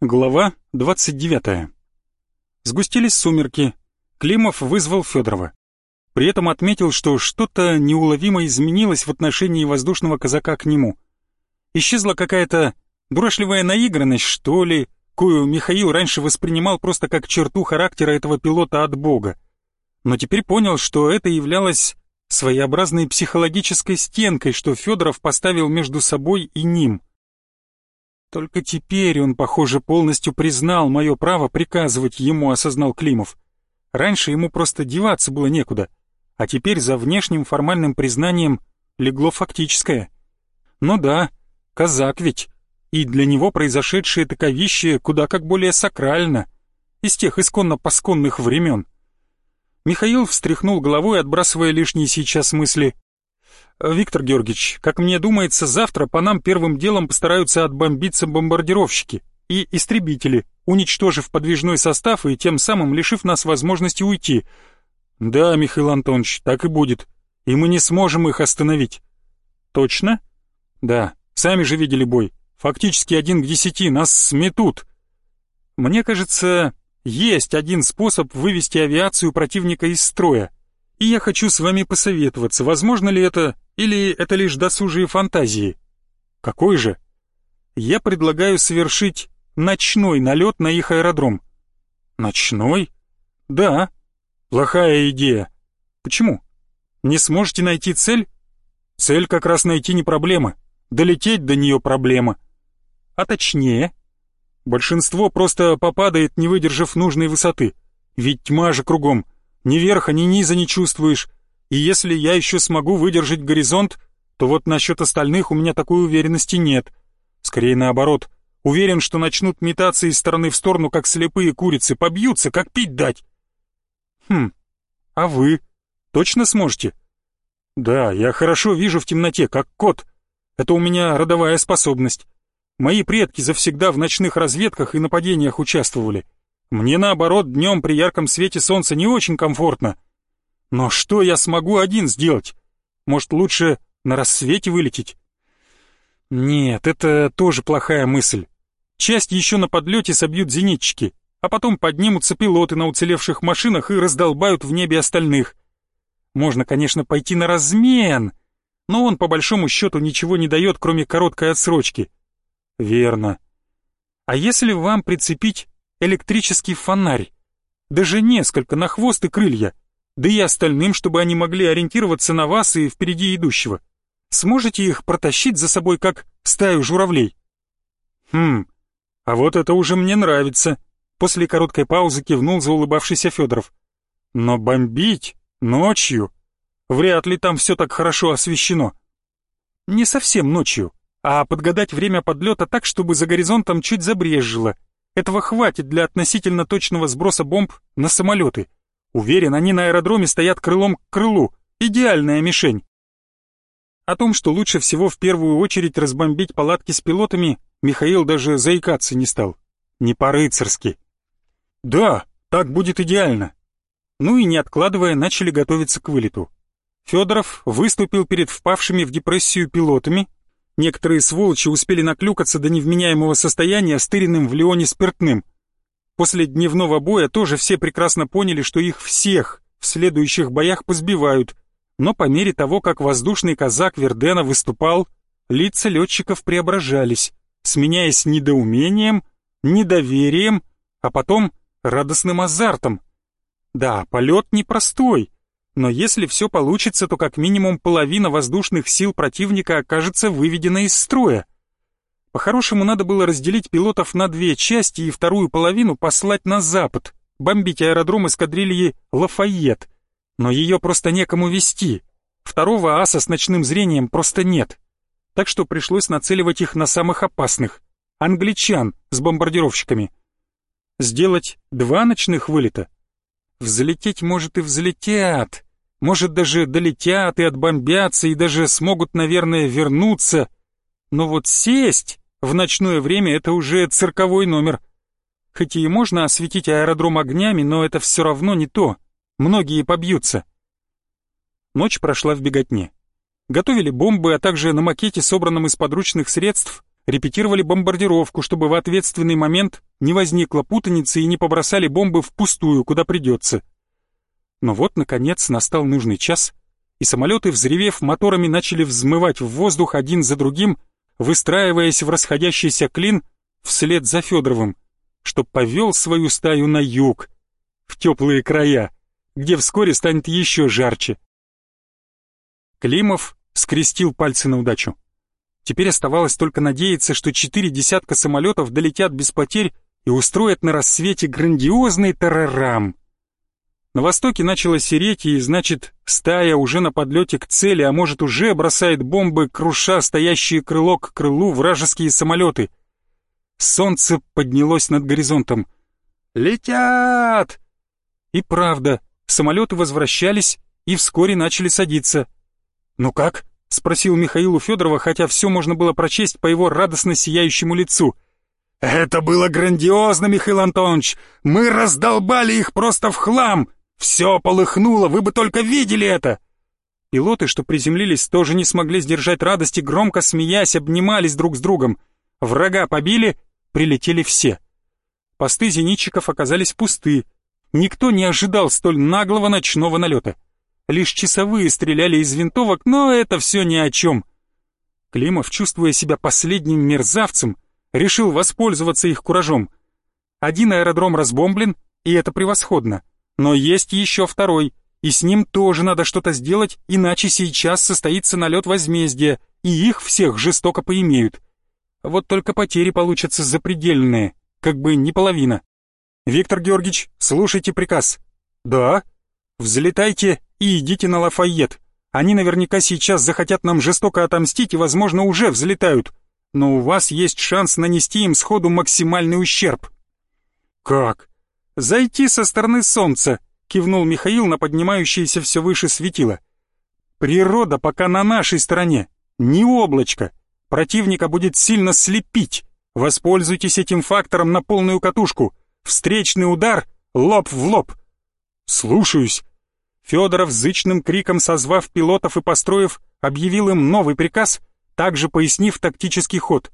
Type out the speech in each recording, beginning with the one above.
Глава 29. Сгустились сумерки. Климов вызвал Федорова. При этом отметил, что что-то неуловимо изменилось в отношении воздушного казака к нему. Исчезла какая-то дурашливая наигранность, что ли, кою Михаил раньше воспринимал просто как черту характера этого пилота от Бога. Но теперь понял, что это являлось своеобразной психологической стенкой, что Федоров поставил между собой и ним — только теперь он, похоже, полностью признал мое право приказывать ему, осознал Климов. Раньше ему просто деваться было некуда, а теперь за внешним формальным признанием легло фактическое. Ну да, казак ведь, и для него произошедшее таковище куда как более сакрально, из тех исконно-посконных времен. Михаил встряхнул головой, отбрасывая лишние сейчас мысли. «Виктор Георгиевич, как мне думается, завтра по нам первым делом постараются отбомбиться бомбардировщики и истребители, уничтожив подвижной состав и тем самым лишив нас возможности уйти. Да, Михаил Антонович, так и будет. И мы не сможем их остановить. Точно? Да, сами же видели бой. Фактически один к десяти, нас сметут. Мне кажется, есть один способ вывести авиацию противника из строя. И я хочу с вами посоветоваться, возможно ли это или это лишь досужие фантазии? Какой же? Я предлагаю совершить ночной налет на их аэродром. Ночной? Да. Плохая идея. Почему? Не сможете найти цель? Цель как раз найти не проблема. Долететь до нее проблема. А точнее? Большинство просто попадает, не выдержав нужной высоты. Ведь тьма же кругом. Ни верха, ни низа не чувствуешь. И если я еще смогу выдержать горизонт, то вот насчет остальных у меня такой уверенности нет. Скорее наоборот. Уверен, что начнут метаться из стороны в сторону, как слепые курицы, побьются, как пить дать. Хм, а вы точно сможете? Да, я хорошо вижу в темноте, как кот. Это у меня родовая способность. Мои предки завсегда в ночных разведках и нападениях участвовали. Мне наоборот днем при ярком свете солнца не очень комфортно. Но что я смогу один сделать? Может, лучше на рассвете вылететь? Нет, это тоже плохая мысль. Часть еще на подлете собьют зенитчики, а потом поднимутся пилоты на уцелевших машинах и раздолбают в небе остальных. Можно, конечно, пойти на размен, но он по большому счету ничего не дает, кроме короткой отсрочки. Верно. А если вам прицепить электрический фонарь? Даже несколько на хвост и крылья — да и остальным, чтобы они могли ориентироваться на вас и впереди идущего. Сможете их протащить за собой, как стаю журавлей? Хм, а вот это уже мне нравится. После короткой паузы кивнул заулыбавшийся Федоров. Но бомбить ночью? Вряд ли там все так хорошо освещено. Не совсем ночью, а подгадать время подлета так, чтобы за горизонтом чуть забрежило. Этого хватит для относительно точного сброса бомб на самолеты. Уверен, они на аэродроме стоят крылом к крылу. Идеальная мишень. О том, что лучше всего в первую очередь разбомбить палатки с пилотами, Михаил даже заикаться не стал. Не по-рыцарски. Да, так будет идеально. Ну и не откладывая, начали готовиться к вылету. Федоров выступил перед впавшими в депрессию пилотами. Некоторые сволочи успели наклюкаться до невменяемого состояния стыренным в Лионе спиртным — После дневного боя тоже все прекрасно поняли, что их всех в следующих боях позбивают, но по мере того, как воздушный казак Вердена выступал, лица летчиков преображались, сменяясь недоумением, недоверием, а потом радостным азартом. Да, полет непростой, но если все получится, то как минимум половина воздушных сил противника окажется выведена из строя. По-хорошему надо было разделить пилотов на две части и вторую половину послать на запад, бомбить аэродром эскадрильи Лафайет. Но ее просто некому вести. Второго аса с ночным зрением просто нет. Так что пришлось нацеливать их на самых опасных. Англичан с бомбардировщиками. Сделать два ночных вылета? Взлететь, может, и взлетят. Может, даже долетят и отбомбятся, и даже смогут, наверное, вернуться. Но вот сесть в ночное время это уже цирковой номер. Хоть и можно осветить аэродром огнями, но это все равно не то. Многие побьются. Ночь прошла в беготне. Готовили бомбы, а также на макете, собранном из подручных средств, репетировали бомбардировку, чтобы в ответственный момент не возникло путаницы и не побросали бомбы впустую, куда придется. Но вот, наконец, настал нужный час, и самолеты, взревев моторами, начали взмывать в воздух один за другим, выстраиваясь в расходящийся клин вслед за Федоровым, что повел свою стаю на юг, в теплые края, где вскоре станет еще жарче. Климов скрестил пальцы на удачу. Теперь оставалось только надеяться, что четыре десятка самолетов долетят без потерь и устроят на рассвете грандиозный тарарам. На востоке начало сереть, и, значит, стая уже на подлете к цели, а может, уже бросает бомбы, круша стоящие крыло к крылу вражеские самолеты. Солнце поднялось над горизонтом. «Летят!» И правда, самолеты возвращались и вскоре начали садиться. «Ну как?» — спросил Михаил у Федорова, хотя все можно было прочесть по его радостно сияющему лицу. «Это было грандиозно, Михаил Антонович! Мы раздолбали их просто в хлам! Все полыхнуло, вы бы только видели это!» Пилоты, что приземлились, тоже не смогли сдержать радости, громко смеясь, обнимались друг с другом. Врага побили, прилетели все. Посты зенитчиков оказались пусты. Никто не ожидал столь наглого ночного налета. Лишь часовые стреляли из винтовок, но это все ни о чем. Климов, чувствуя себя последним мерзавцем, решил воспользоваться их куражом. Один аэродром разбомблен, и это превосходно. Но есть еще второй, и с ним тоже надо что-то сделать, иначе сейчас состоится налет возмездия, и их всех жестоко поимеют. Вот только потери получатся запредельные, как бы не половина. Виктор Георгиевич, слушайте приказ. Да? Взлетайте и идите на Лафайет. Они наверняка сейчас захотят нам жестоко отомстить и, возможно, уже взлетают. Но у вас есть шанс нанести им сходу максимальный ущерб. Как? Зайти со стороны солнца, кивнул Михаил на поднимающееся все выше светило. Природа пока на нашей стороне, не облачко. Противника будет сильно слепить. Воспользуйтесь этим фактором на полную катушку. Встречный удар лоб в лоб. Слушаюсь. Федоров зычным криком созвав пилотов и построев, объявил им новый приказ, также пояснив тактический ход.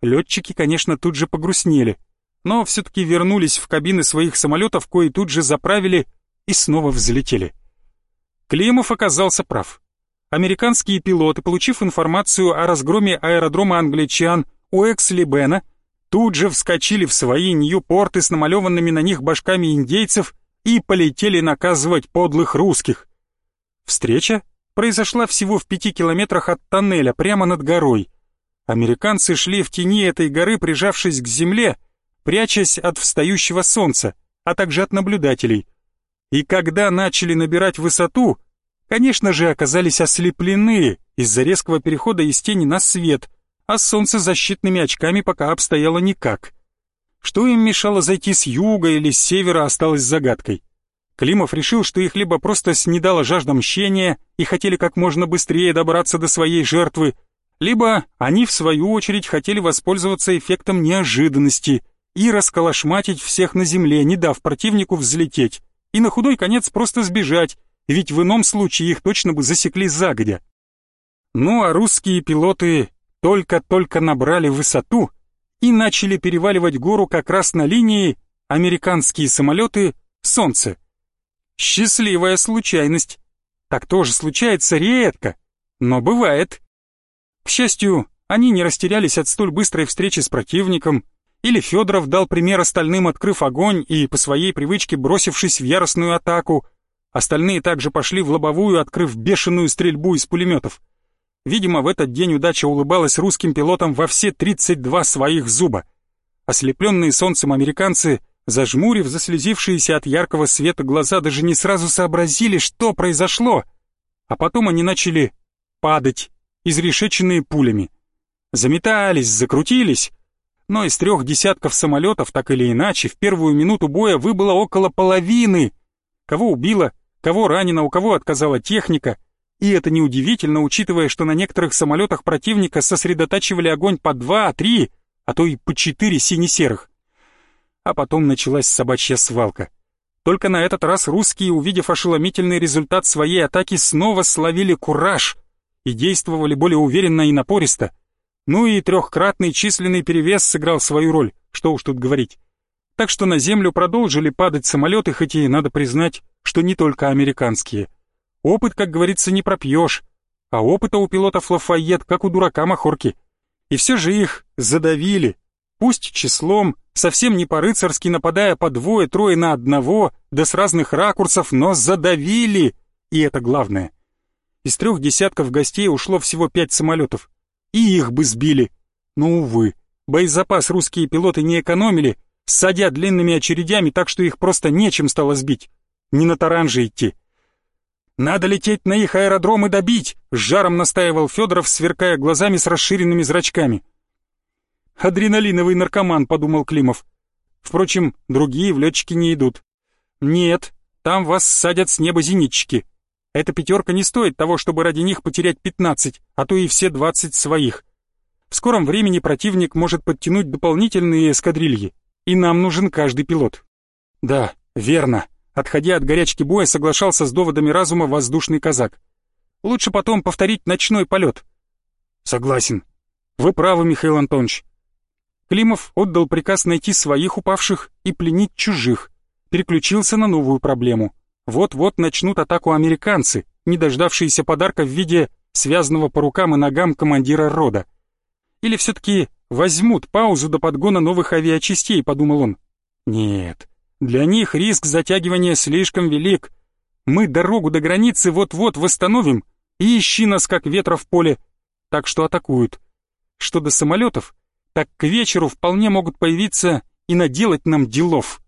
Летчики, конечно, тут же погрустнели, но все-таки вернулись в кабины своих самолетов, кои тут же заправили и снова взлетели. Климов оказался прав. Американские пилоты, получив информацию о разгроме аэродрома англичан у Эксли-Бена, тут же вскочили в свои Нью-порты с намалеванными на них башками индейцев и полетели наказывать подлых русских. Встреча произошла всего в пяти километрах от тоннеля, прямо над горой. Американцы шли в тени этой горы, прижавшись к земле, прячась от встающего солнца, а также от наблюдателей. И когда начали набирать высоту, конечно же, оказались ослеплены из-за резкого перехода из тени на свет, а с солнцезащитными очками пока обстояло никак. Что им мешало зайти с юга или с севера, осталось загадкой. Климов решил, что их либо просто снедала жажда мщения и хотели как можно быстрее добраться до своей жертвы, либо они, в свою очередь, хотели воспользоваться эффектом неожиданности и расколошматить всех на земле, не дав противнику взлететь, и на худой конец просто сбежать, ведь в ином случае их точно бы засекли загодя. Ну а русские пилоты только-только набрали высоту и начали переваливать гору как раз на линии американские самолеты «Солнце». Счастливая случайность. Так тоже случается редко, но бывает. К счастью, они не растерялись от столь быстрой встречи с противником, или Федоров дал пример остальным, открыв огонь и по своей привычке бросившись в яростную атаку. Остальные также пошли в лобовую, открыв бешеную стрельбу из пулеметов. Видимо, в этот день удача улыбалась русским пилотам во все 32 своих зуба. Ослепленные солнцем американцы, зажмурив заслезившиеся от яркого света глаза, даже не сразу сообразили, что произошло. А потом они начали падать, изрешеченные пулями. Заметались, закрутились, но из трех десятков самолетов, так или иначе, в первую минуту боя выбыло около половины. Кого убило, кого ранено, у кого отказала техника — и это неудивительно, учитывая, что на некоторых самолетах противника сосредотачивали огонь по два, три, а то и по четыре сине-серых. А потом началась собачья свалка. Только на этот раз русские, увидев ошеломительный результат своей атаки, снова словили кураж и действовали более уверенно и напористо. Ну и трехкратный численный перевес сыграл свою роль, что уж тут говорить. Так что на землю продолжили падать самолеты, хоть и надо признать, что не только американские. Опыт, как говорится, не пропьешь, а опыта у пилотов Лафайет, как у дурака Махорки. И все же их задавили, пусть числом, совсем не по-рыцарски нападая по двое-трое на одного, да с разных ракурсов, но задавили, и это главное. Из трех десятков гостей ушло всего пять самолетов, и их бы сбили. Но, увы, боезапас русские пилоты не экономили, садя длинными очередями так, что их просто нечем стало сбить. Не на таран же идти. «Надо лететь на их аэродром и добить!» — с жаром настаивал Федоров, сверкая глазами с расширенными зрачками. «Адреналиновый наркоман», — подумал Климов. Впрочем, другие в летчики не идут. «Нет, там вас садят с неба зенитчики. Эта пятерка не стоит того, чтобы ради них потерять 15, а то и все 20 своих. В скором времени противник может подтянуть дополнительные эскадрильи, и нам нужен каждый пилот. Да, верно. Отходя от горячки боя, соглашался с доводами разума воздушный казак. Лучше потом повторить ночной полет. Согласен. Вы правы, Михаил Антонович. Климов отдал приказ найти своих упавших и пленить чужих. Переключился на новую проблему. Вот-вот начнут атаку американцы, не дождавшиеся подарка в виде связанного по рукам и ногам командира рода. Или все-таки возьмут паузу до подгона новых авиачастей, подумал он. Нет, для них риск затягивания слишком велик. Мы дорогу до границы вот-вот восстановим, и ищи нас как ветра в поле. Так что атакуют. Что до самолетов, так к вечеру вполне могут появиться и наделать нам делов.